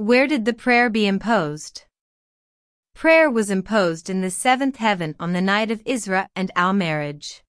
Where did the prayer be imposed? Prayer was imposed in the seventh heaven on the night of Isra and Al Mi'raj.